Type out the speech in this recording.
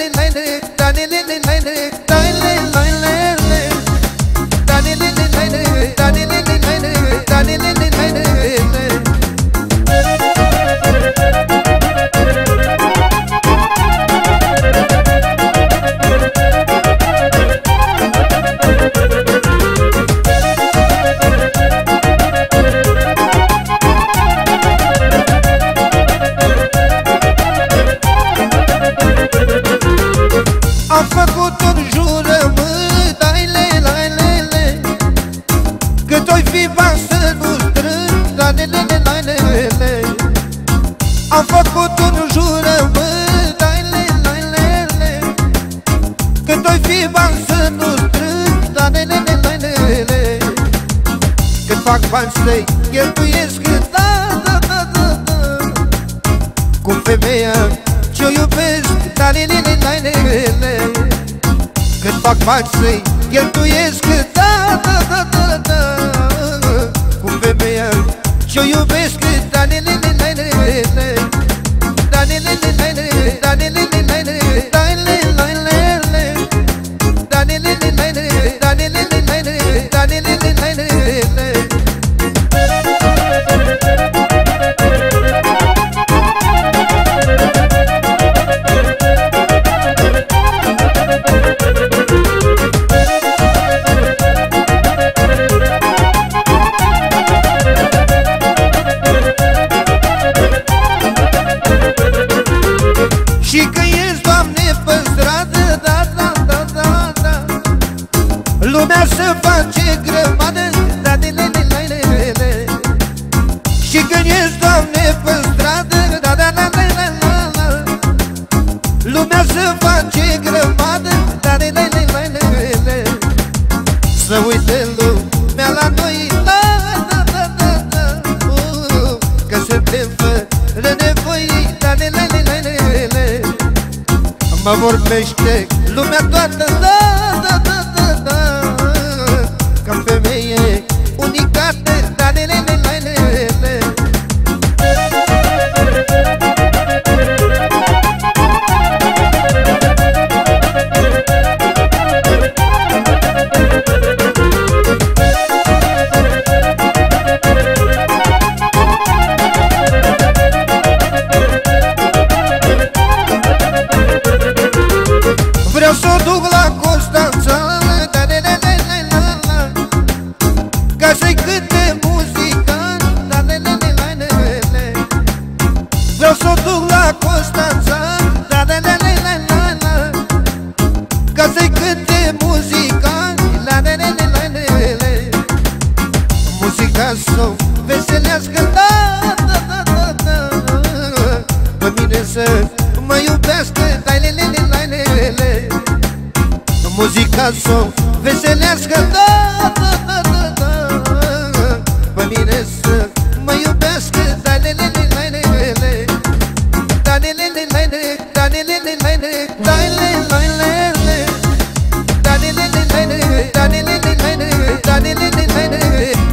nine nine nine nine nine nine nine Am făcut un jurământ Ai le, la, le, le Cât oi fi bani să nu strâng La, le, le, le, la, le, le Când fac bani să-i cheltuiesc Da, da, da, da, da Cu femeia ce-o iubesc Da, le, le, le, la, le, le Când fac bani să-i cheltuiesc Da, da, da, da, da Cu femeia ce-o iubesc Da, le, le, le, la, le, Doamne, pe stradă, da, da, da, da, da, da, da Lumea se face grămadă, da, de le, le, le, le, le Să uite lumea la noi, da, da, da, da, da uh, Că suntem fără nevoie, da, de le, le, le, le, le Mă vorbește lumea toată, da, da, da, da, da Uite câte muzicali La ne ne ne la ne le Muzica să veselească Da, da, da, da, da Pe mine să mă iubească Da, le, le, le, la, le, le Muzica să veselească Da, da, da, da, da Pe mine să mă iubească Da, le, le, le, la, le, le Da, le, le, le, la, le Da, le, le, le, la, le Da, le, le, le, la, le da ne ne ne ne